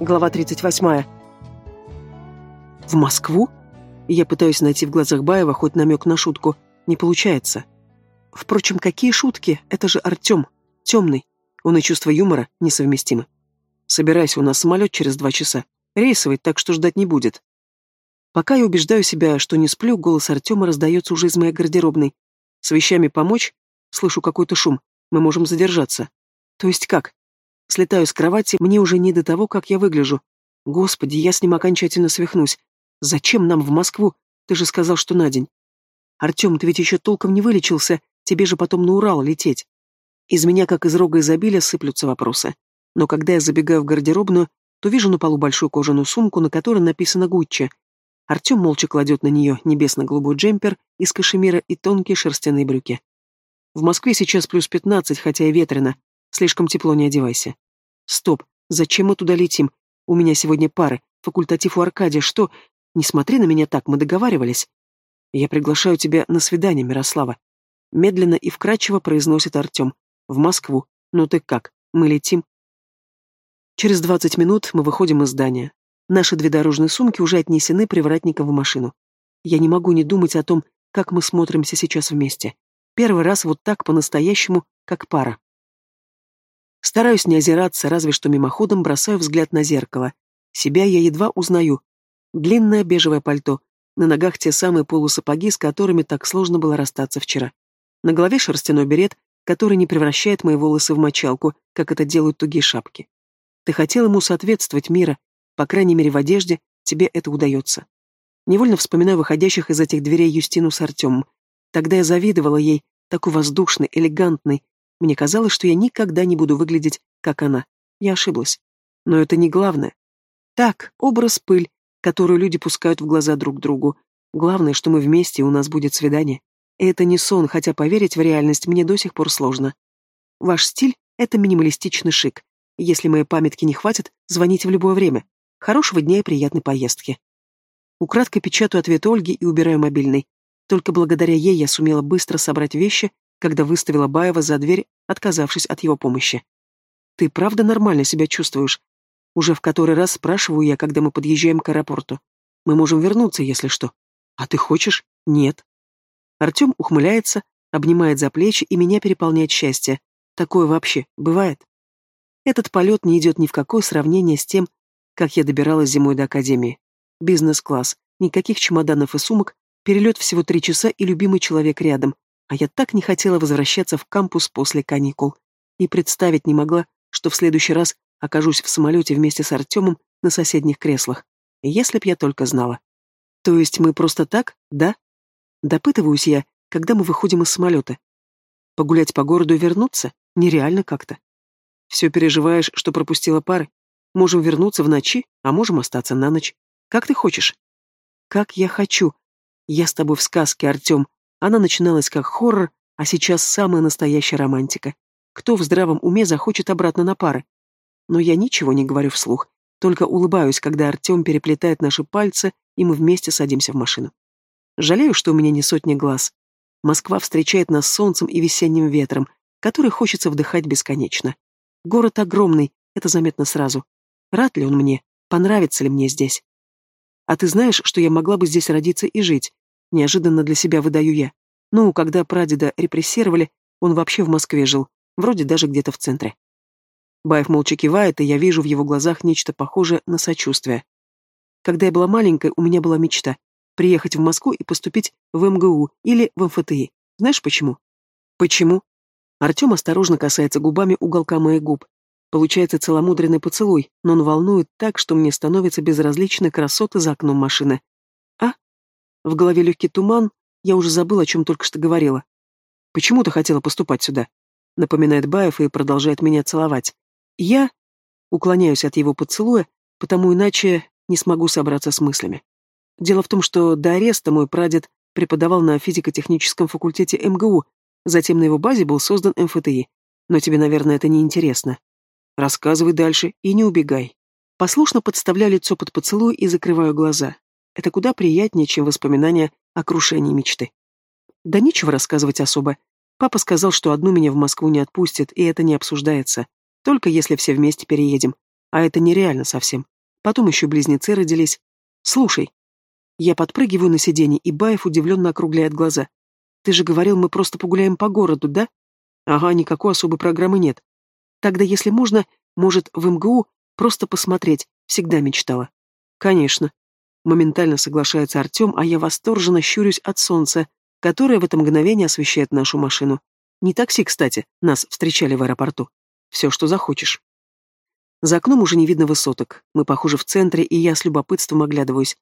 Глава 38. В Москву? Я пытаюсь найти в глазах Баева хоть намек на шутку. Не получается. Впрочем, какие шутки? Это же Артем. Темный. Он и чувство юмора несовместимы. Собирайся, у нас самолет через два часа. Рейсовый, так что ждать не будет. Пока я убеждаю себя, что не сплю, голос Артема раздается уже из моей гардеробной. С вещами помочь? Слышу какой-то шум. Мы можем задержаться. То есть как? Слетаю с кровати, мне уже не до того, как я выгляжу. Господи, я с ним окончательно свихнусь. Зачем нам в Москву? Ты же сказал, что на день. Артем, ты ведь еще толком не вылечился, тебе же потом на Урал лететь. Из меня, как из рога изобилия, сыплются вопросы. Но когда я забегаю в гардеробную, то вижу на полу большую кожаную сумку, на которой написано «Гуччи». Артем молча кладет на нее небесно-голубой джемпер из кашемира и тонкие шерстяные брюки. В Москве сейчас плюс пятнадцать, хотя и ветрено, Слишком тепло, не одевайся. Стоп, зачем мы туда летим? У меня сегодня пары, факультатив у Аркадия, что? Не смотри на меня так, мы договаривались. Я приглашаю тебя на свидание, Мирослава. Медленно и вкрадчиво произносит Артем. В Москву. Ну ты как, мы летим? Через двадцать минут мы выходим из здания. Наши две дорожные сумки уже отнесены привратником в машину. Я не могу не думать о том, как мы смотримся сейчас вместе. Первый раз вот так по-настоящему, как пара. Стараюсь не озираться, разве что мимоходом бросаю взгляд на зеркало. Себя я едва узнаю. Длинное бежевое пальто, на ногах те самые полусапоги, с которыми так сложно было расстаться вчера. На голове шерстяной берет, который не превращает мои волосы в мочалку, как это делают тугие шапки. Ты хотел ему соответствовать, Мира. По крайней мере, в одежде тебе это удается. Невольно вспоминаю выходящих из этих дверей Юстину с Артемом. Тогда я завидовала ей, такой воздушной, элегантной, мне казалось, что я никогда не буду выглядеть, как она. Я ошиблась. Но это не главное. Так, образ пыль, которую люди пускают в глаза друг другу. Главное, что мы вместе, и у нас будет свидание. Это не сон, хотя поверить в реальность мне до сих пор сложно. Ваш стиль — это минималистичный шик. Если моей памятки не хватит, звоните в любое время. Хорошего дня и приятной поездки. Украдкой печатаю ответ Ольги и убираю мобильный. Только благодаря ей я сумела быстро собрать вещи когда выставила Баева за дверь, отказавшись от его помощи. «Ты правда нормально себя чувствуешь?» Уже в который раз спрашиваю я, когда мы подъезжаем к аэропорту. «Мы можем вернуться, если что». «А ты хочешь?» «Нет». Артем ухмыляется, обнимает за плечи, и меня переполняет счастье. Такое вообще бывает. Этот полет не идет ни в какое сравнение с тем, как я добиралась зимой до Академии. Бизнес-класс, никаких чемоданов и сумок, перелет всего три часа и любимый человек рядом, а я так не хотела возвращаться в кампус после каникул. И представить не могла, что в следующий раз окажусь в самолете вместе с Артемом на соседних креслах. Если б я только знала. То есть мы просто так, да? Допытываюсь я, когда мы выходим из самолета. Погулять по городу и вернуться? Нереально как-то. Все переживаешь, что пропустила пары? Можем вернуться в ночи, а можем остаться на ночь. Как ты хочешь? Как я хочу. Я с тобой в сказке, Артем, она начиналась как хоррор, а сейчас самая настоящая романтика. Кто в здравом уме захочет обратно на пары? Но я ничего не говорю вслух, только улыбаюсь, когда Артем переплетает наши пальцы, и мы вместе садимся в машину. Жалею, что у меня не сотни глаз. Москва встречает нас солнцем и весенним ветром, который хочется вдыхать бесконечно. Город огромный, это заметно сразу. Рад ли он мне? Понравится ли мне здесь? А ты знаешь, что я могла бы здесь родиться и жить, Неожиданно для себя выдаю я. Ну, когда прадеда репрессировали, он вообще в Москве жил, вроде даже где-то в центре. Баев молча кивает, и я вижу в его глазах нечто похожее на сочувствие. Когда я была маленькой, у меня была мечта — приехать в Москву и поступить в МГУ или в МФТИ. Знаешь почему? Почему? Артем осторожно касается губами уголка моих губ. Получается целомудренный поцелуй, но он волнует так, что мне становится безразличны красоты за окном машины. В голове легкий туман, я уже забыл, о чем только что говорила. «Почему ты хотела поступать сюда?» Напоминает Баев и продолжает меня целовать. Я уклоняюсь от его поцелуя, потому иначе не смогу собраться с мыслями. Дело в том, что до ареста мой прадед преподавал на физико-техническом факультете МГУ, затем на его базе был создан МФТИ. Но тебе, наверное, это не интересно. Рассказывай дальше и не убегай. Послушно подставляю лицо под поцелуй и закрываю глаза. Это куда приятнее, чем воспоминания о крушении мечты. Да нечего рассказывать особо. Папа сказал, что одну меня в Москву не отпустит, и это не обсуждается. Только если все вместе переедем. А это нереально совсем. Потом еще близнецы родились. Слушай. Я подпрыгиваю на сиденье, и Баев удивленно округляет глаза. Ты же говорил, мы просто погуляем по городу, да? Ага, никакой особой программы нет. Тогда, если можно, может, в МГУ просто посмотреть, всегда мечтала. Конечно. Моментально соглашается Артем, а я восторженно щурюсь от солнца, которое в это мгновение освещает нашу машину. Не такси, кстати, нас встречали в аэропорту. Все, что захочешь. За окном уже не видно высоток. Мы, похоже, в центре, и я с любопытством оглядываюсь.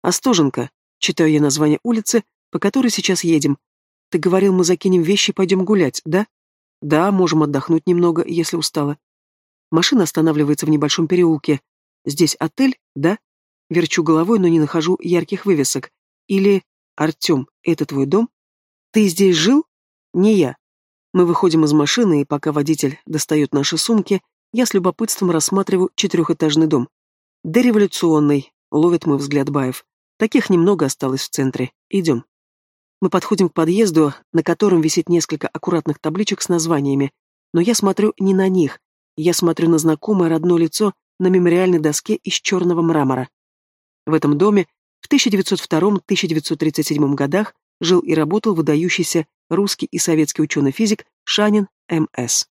«Остоженка», — читаю я название улицы, по которой сейчас едем. «Ты говорил, мы закинем вещи и пойдем гулять, да?» «Да, можем отдохнуть немного, если устала». Машина останавливается в небольшом переулке. «Здесь отель, да?» Верчу головой, но не нахожу ярких вывесок. Или «Артем, это твой дом?» «Ты здесь жил?» «Не я». Мы выходим из машины, и пока водитель достает наши сумки, я с любопытством рассматриваю четырехэтажный дом. Дореволюционный, ловит мой взгляд Баев. Таких немного осталось в центре. Идем. Мы подходим к подъезду, на котором висит несколько аккуратных табличек с названиями, но я смотрю не на них, я смотрю на знакомое родное лицо на мемориальной доске из черного мрамора. В этом доме в 1902-1937 годах жил и работал выдающийся русский и советский ученый-физик Шанин М.С.